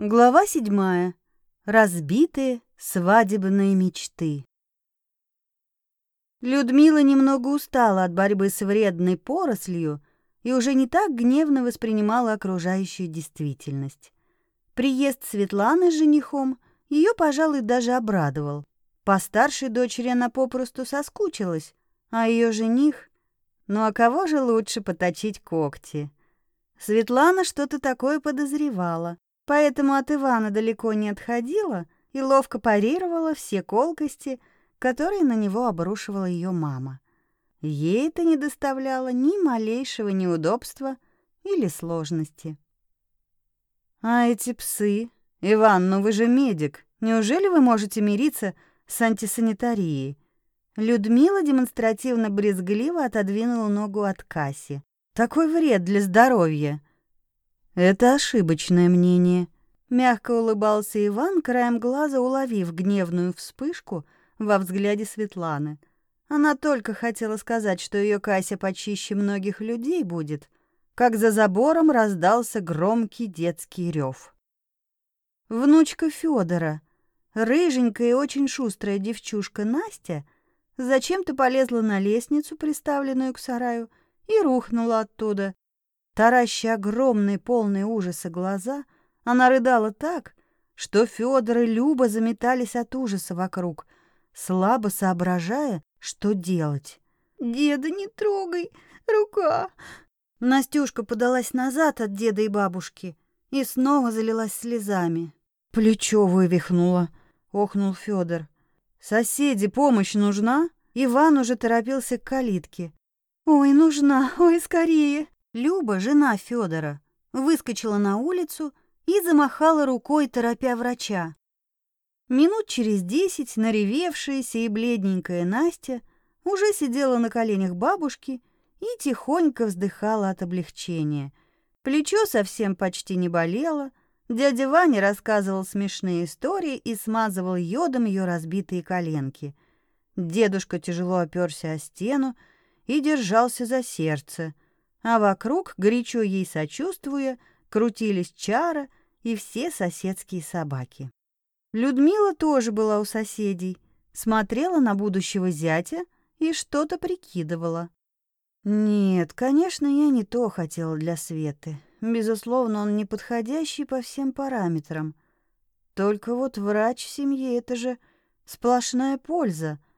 Глава седьмая. Разбитые свадебные мечты. Людмила немного устала от борьбы с вредной порослью и уже не так гневно воспринимала окружающую действительность. Приезд Светланы с женихом ее, пожалуй, даже обрадовал. По старшей дочери она попросту соскучилась, а ее жених... Ну а кого же лучше поточить когти? Светлана что-то такое подозревала, поэтому от Ивана далеко не отходила и ловко парировала все колкости, которые на него обрушивала ее мама. Ей это не доставляло ни малейшего неудобства или сложности. «А эти псы? Иван, ну вы же медик. Неужели вы можете мириться с антисанитарией?» Людмила демонстративно брезгливо отодвинула ногу от Касси. Такой вред для здоровья. Это ошибочное мнение. Мягко улыбался Иван, краем глаза уловив гневную вспышку во взгляде Светланы. Она только хотела сказать, что ее Кася почище многих людей будет, как за забором раздался громкий детский рев. Внучка Федора, рыженькая и очень шустрая девчушка Настя, зачем-то полезла на лестницу, приставленную к сараю, и рухнула оттуда. Тараща огромные, полные ужаса глаза, она рыдала так, что Федор и Люба заметались от ужаса вокруг, слабо соображая, что делать. «Деда, не трогай! Рука!» Настюшка подалась назад от деда и бабушки и снова залилась слезами. «Плечо вывихнуло», — охнул Федор. «Соседи, помощь нужна?» Иван уже торопился к калитке. «Ой, нужна, ой, скорее!» Люба, жена Федора, выскочила на улицу и замахала рукой, торопя врача. Минут через десять наревевшаяся и бледненькая Настя уже сидела на коленях бабушки и тихонько вздыхала от облегчения. Плечо совсем почти не болело, дядя Ваня рассказывал смешные истории и смазывал йодом ее разбитые коленки. Дедушка тяжело оперся о стену, и держался за сердце, а вокруг, горячо ей сочувствуя, крутились чара и все соседские собаки. Людмила тоже была у соседей, смотрела на будущего зятя и что-то прикидывала. Нет, конечно, я не то хотела для Светы. Безусловно, он неподходящий по всем параметрам. Только вот врач в семье — это же сплошная польза —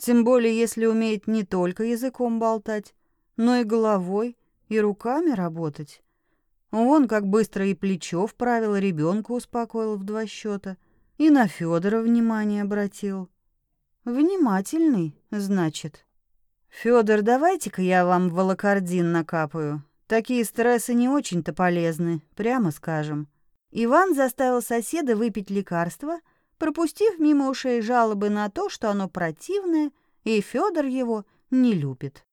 тем более, если умеет не только языком болтать, но и головой, и руками работать. Он как быстро и плечо вправил, ребенка успокоил в два счета, и на Федора внимание обратил. Внимательный, значит. Федор, давайте-ка я вам волокордин накапаю. Такие стрессы не очень-то полезны, прямо скажем. Иван заставил соседа выпить лекарство пропустив мимо ушей жалобы на то, что оно противное, и Федор его не любит.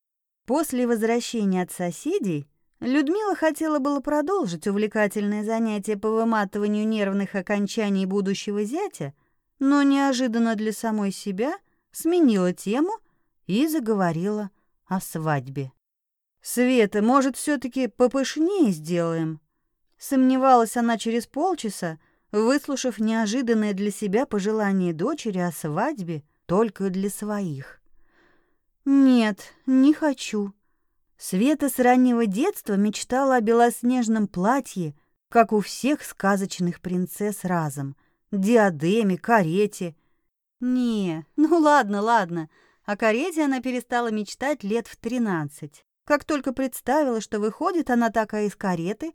После возвращения от соседей Людмила хотела было продолжить увлекательное занятие по выматыванию нервных окончаний будущего зятя, но неожиданно для самой себя сменила тему и заговорила о свадьбе. «Света, может, все таки попышнее сделаем?» Сомневалась она через полчаса, выслушав неожиданное для себя пожелание дочери о свадьбе только для своих. «Нет, не хочу». Света с раннего детства мечтала о белоснежном платье, как у всех сказочных принцесс разом, диадеме, карете. Не, ну ладно, ладно. О карете она перестала мечтать лет в тринадцать. Как только представила, что выходит она такая из кареты,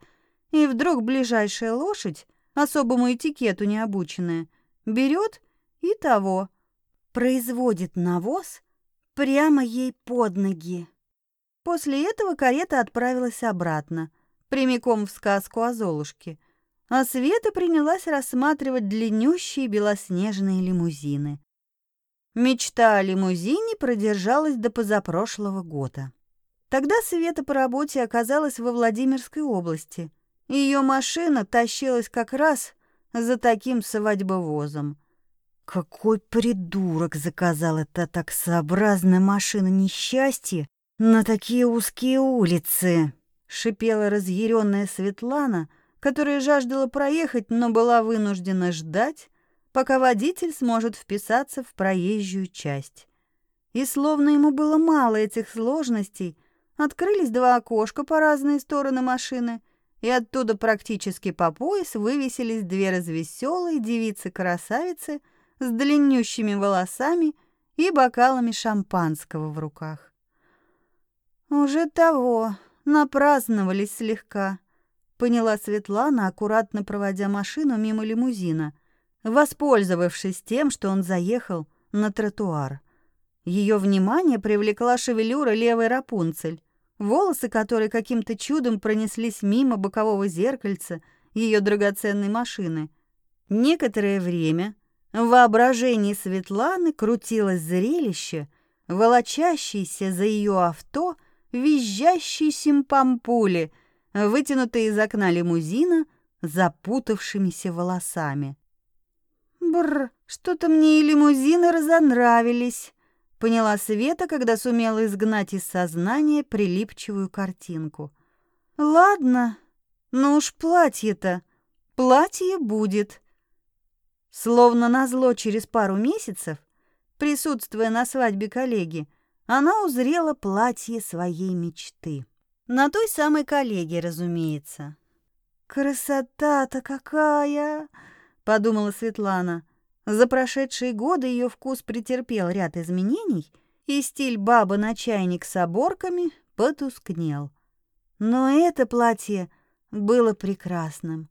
и вдруг ближайшая лошадь особому этикету не обученная, берет и того, производит навоз прямо ей под ноги. После этого карета отправилась обратно, прямиком в сказку о Золушке, а Света принялась рассматривать длиннющие белоснежные лимузины. Мечта о лимузине продержалась до позапрошлого года. Тогда Света по работе оказалась во Владимирской области – ее машина тащилась как раз за таким свадьбовозом. Какой придурок заказал это таксообразная машина несчастья на такие узкие улицы, шипела разъяренная Светлана, которая жаждала проехать, но была вынуждена ждать, пока водитель сможет вписаться в проезжую часть. И словно ему было мало этих сложностей, открылись два окошка по разные стороны машины, и оттуда практически по пояс вывесились две развеселые девицы-красавицы с длиннющими волосами и бокалами шампанского в руках. Уже того, напраздновались слегка, поняла Светлана, аккуратно проводя машину мимо лимузина, воспользовавшись тем, что он заехал на тротуар. Ее внимание привлекла шевелюра левой Рапунцель, волосы которой каким-то чудом пронеслись мимо бокового зеркальца ее драгоценной машины. Некоторое время в воображении Светланы крутилось зрелище, волочащийся за ее авто визжащий симпампули, вытянутые из окна лимузина запутавшимися волосами. Бр, что-то мне и лимузины разонравились, поняла Света, когда сумела изгнать из сознания прилипчивую картинку. Ладно, ну уж платье-то, платье будет. Словно назло через пару месяцев, присутствуя на свадьбе коллеги, она узрела платье своей мечты. На той самой коллеге, разумеется. «Красота-то какая!» — подумала Светлана. За прошедшие годы ее вкус претерпел ряд изменений, и стиль бабы на чайник с оборками потускнел. Но это платье было прекрасным.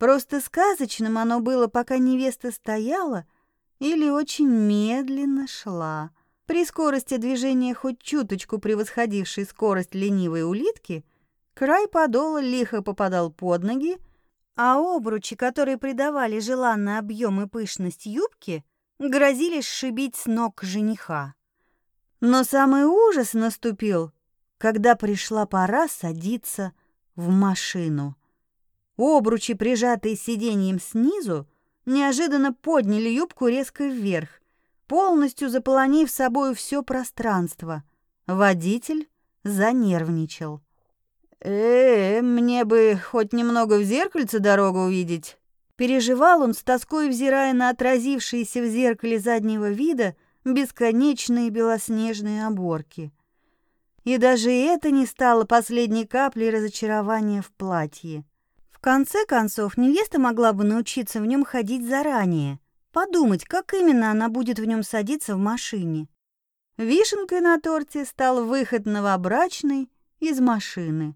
Просто сказочным оно было, пока невеста стояла или очень медленно шла. При скорости движения хоть чуточку превосходившей скорость ленивой улитки, край подола лихо попадал под ноги, а обручи, которые придавали желанный объем и пышность юбки, грозили сшибить с ног жениха. Но самый ужас наступил, когда пришла пора садиться в машину. Обручи, прижатые сиденьем снизу, неожиданно подняли юбку резко вверх, полностью заполонив собою все пространство. Водитель занервничал. «Э, мне бы хоть немного в зеркальце дорогу увидеть». Переживал он с тоской, взирая на отразившиеся в зеркале заднего вида бесконечные белоснежные оборки. И даже это не стало последней каплей разочарования в платье. Конце концов, невеста могла бы научиться в нем ходить заранее — подумать, как именно она будет в нем садиться в машине. Вишенкой на торте стал выход новобрачной из машины.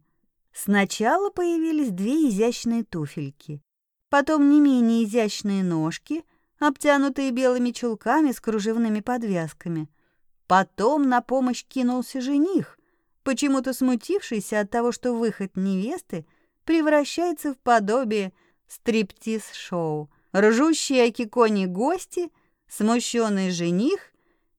Сначала появились две изящные туфельки, потом не менее изящные ножки, обтянутые белыми чулками с кружевными подвязками. Потом на помощь кинулся жених, почему-то смутившийся от того, что выход невесты превращается в подобие стриптиз-шоу ржущие акикони гости, смущенный жених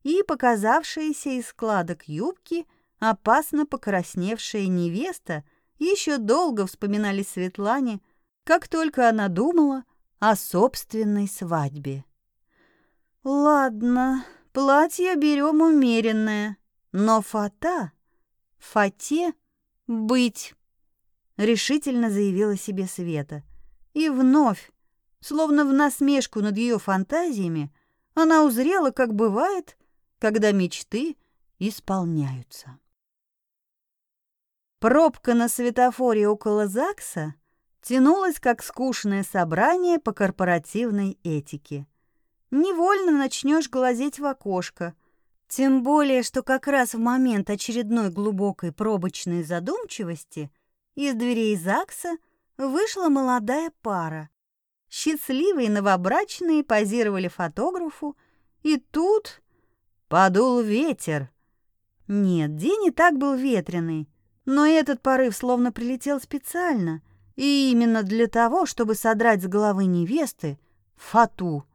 и показавшаяся из складок юбки опасно покрасневшая невеста еще долго вспоминали Светлане, как только она думала о собственной свадьбе. «Ладно, платье берем умеренное, но фата, фате быть», — решительно заявила себе Света. И вновь Словно в насмешку над ее фантазиями, она узрела, как бывает, когда мечты исполняются. Пробка на светофоре около ЗАГСа тянулась, как скучное собрание по корпоративной этике. Невольно начнешь глазеть в окошко, тем более, что как раз в момент очередной глубокой пробочной задумчивости из дверей ЗАГСа вышла молодая пара. Счастливые новобрачные позировали фотографу, и тут подул ветер. Нет, день и так был ветреный, но этот порыв словно прилетел специально, и именно для того, чтобы содрать с головы невесты фату.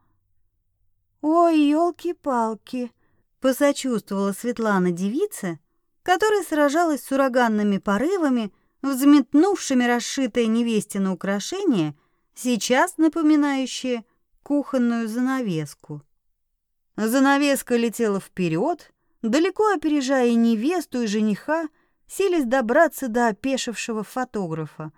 «Ой, елки-палки!» — посочувствовала Светлана девица, которая сражалась с ураганными порывами, взметнувшими расшитое невестино украшение — сейчас напоминающее кухонную занавеску. Занавеска летела вперед, далеко опережая невесту и жениха, силясь добраться до опешившего фотографа.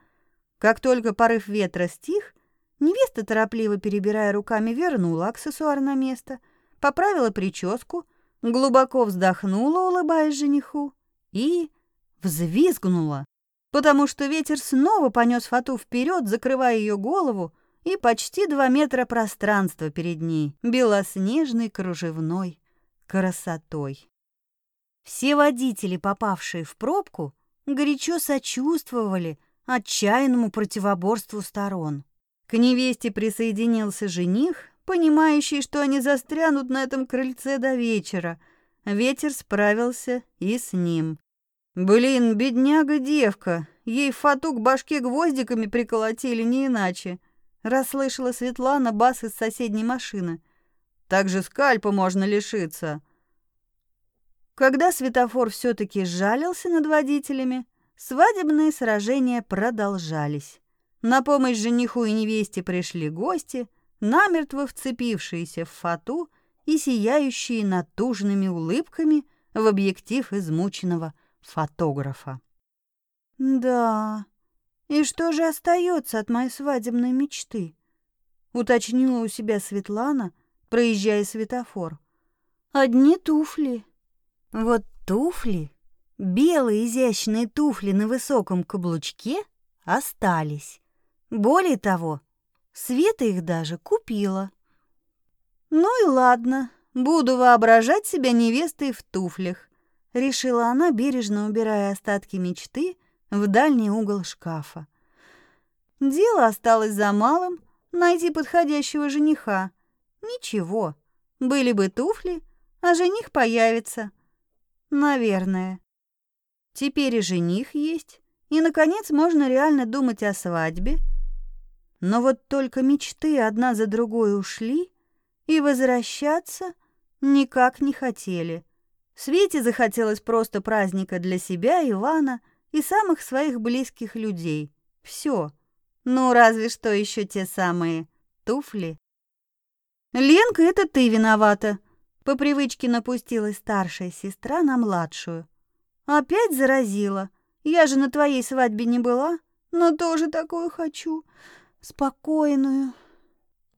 Как только порыв ветра стих, невеста, торопливо перебирая руками, вернула аксессуар на место, поправила прическу, глубоко вздохнула, улыбаясь жениху, и взвизгнула, потому что ветер снова понес фату вперед, закрывая ее голову, и почти два метра пространства перед ней, белоснежной кружевной красотой. Все водители, попавшие в пробку, горячо сочувствовали отчаянному противоборству сторон. К невесте присоединился жених, понимающий, что они застрянут на этом крыльце до вечера. Ветер справился и с ним. Блин, бедняга-девка, ей фату к башке гвоздиками приколотили не иначе. Расслышала Светлана бас из соседней машины. Так же скальпа можно лишиться. Когда светофор все-таки сжалился над водителями, свадебные сражения продолжались. На помощь жениху и невесте пришли гости, намертво вцепившиеся в фату и сияющие натужными улыбками в объектив измученного фотографа. «Да, и что же остается от моей свадебной мечты?» — уточнила у себя Светлана, проезжая светофор. «Одни туфли. Вот туфли, белые изящные туфли на высоком каблучке остались. Более того, Света их даже купила. Ну и ладно, буду воображать себя невестой в туфлях решила она, бережно убирая остатки мечты в дальний угол шкафа. Дело осталось за малым — найти подходящего жениха. Ничего, были бы туфли, а жених появится. Наверное. Теперь и жених есть, и, наконец, можно реально думать о свадьбе. Но вот только мечты одна за другой ушли, и возвращаться никак не хотели — Свете захотелось просто праздника для себя, Ивана и самых своих близких людей. Все. Ну, разве что еще те самые туфли. «Ленка, это ты виновата!» По привычке напустилась старшая сестра на младшую. «Опять заразила. Я же на твоей свадьбе не была, но тоже такую хочу. Спокойную».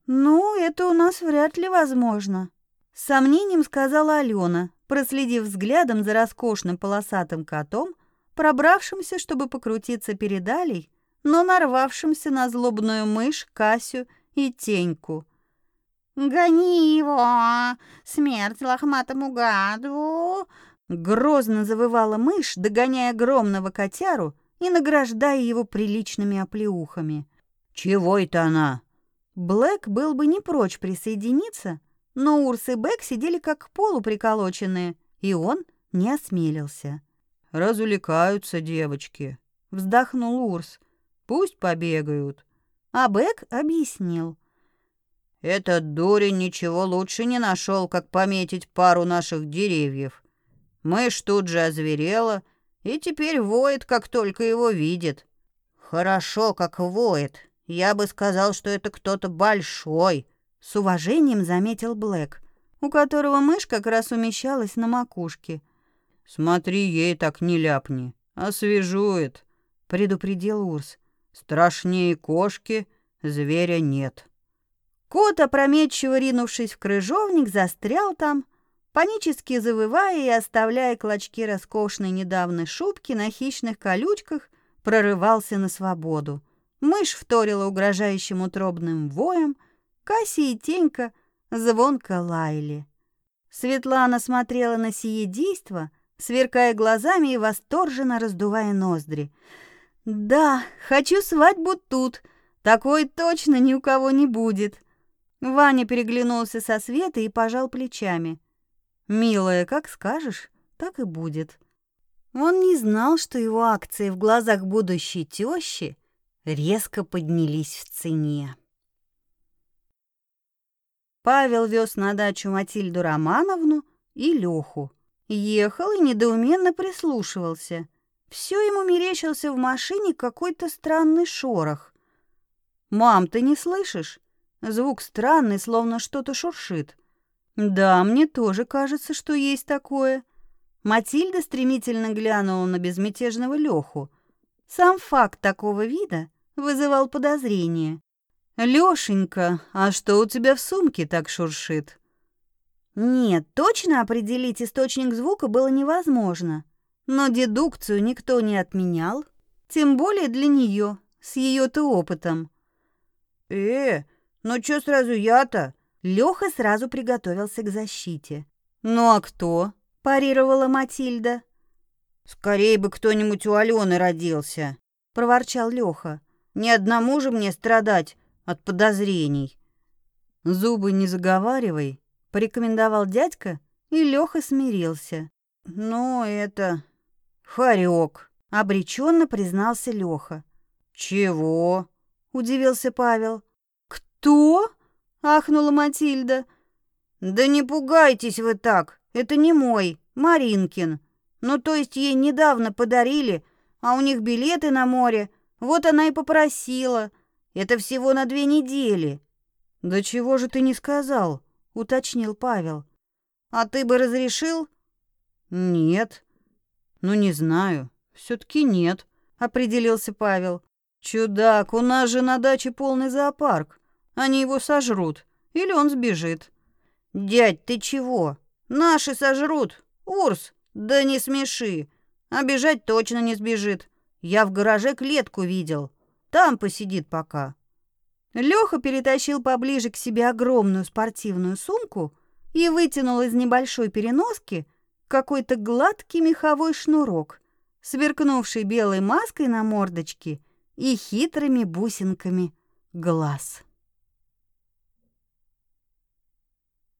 «Ну, это у нас вряд ли возможно», — с сомнением сказала Алена, проследив взглядом за роскошным полосатым котом, пробравшимся, чтобы покрутиться перед Алей, но нарвавшимся на злобную мышь, Касю и Теньку. «Гони его! Смерть лохматому гаду!» Грозно завывала мышь, догоняя огромного котяру и награждая его приличными оплеухами. «Чего это она?» Блэк был бы не прочь присоединиться, но Урс и Бек сидели как к полу приколоченные, и он не осмелился. «Развлекаются девочки», — вздохнул Урс. «Пусть побегают». А Бек объяснил. «Этот дурень ничего лучше не нашел, как пометить пару наших деревьев. Мышь тут же озверела и теперь воет, как только его видит. Хорошо, как воет. Я бы сказал, что это кто-то большой, с уважением заметил Блэк, у которого мышь как раз умещалась на макушке. «Смотри, ей так не ляпни, освежует», — предупредил Урс. «Страшнее кошки зверя нет». Кот, опрометчиво ринувшись в крыжовник, застрял там, панически завывая и оставляя клочки роскошной недавно шубки на хищных колючках, прорывался на свободу. Мышь вторила угрожающим утробным воем, Касси и Тенька звонко лаяли. Светлана смотрела на сие действо, сверкая глазами и восторженно раздувая ноздри. «Да, хочу свадьбу тут. Такой точно ни у кого не будет». Ваня переглянулся со Светой и пожал плечами. «Милая, как скажешь, так и будет». Он не знал, что его акции в глазах будущей тещи резко поднялись в цене. Павел вез на дачу Матильду Романовну и Леху. Ехал и недоуменно прислушивался. Все ему мерещился в машине какой-то странный шорох. «Мам, ты не слышишь?» Звук странный, словно что-то шуршит. «Да, мне тоже кажется, что есть такое». Матильда стремительно глянула на безмятежного Леху. Сам факт такого вида вызывал подозрение. «Лёшенька, а что у тебя в сумке так шуршит?» Нет, точно определить источник звука было невозможно. Но дедукцию никто не отменял, тем более для нее, с ее-то опытом. «Э, ну чё сразу я-то?» Лёха сразу приготовился к защите. «Ну а кто?» – парировала Матильда. «Скорее бы кто-нибудь у Алены родился», – проворчал Лёха. «Ни одному же мне страдать от подозрений». «Зубы не заговаривай», – порекомендовал дядька, и Лёха смирился. «Ну, это... хорек», – обреченно признался Лёха. «Чего?» – удивился Павел. «Кто?» – ахнула Матильда. «Да не пугайтесь вы так, это не мой, Маринкин. Ну, то есть ей недавно подарили, а у них билеты на море. Вот она и попросила. Это всего на две недели». «Да чего же ты не сказал?» — уточнил Павел. «А ты бы разрешил?» «Нет». «Ну, не знаю. все таки нет», — определился Павел. «Чудак, у нас же на даче полный зоопарк. Они его сожрут. Или он сбежит». «Дядь, ты чего? Наши сожрут. Урс, да не смеши. А точно не сбежит. Я в гараже клетку видел. Там посидит пока. Лёха перетащил поближе к себе огромную спортивную сумку и вытянул из небольшой переноски какой-то гладкий меховой шнурок, сверкнувший белой маской на мордочке и хитрыми бусинками глаз.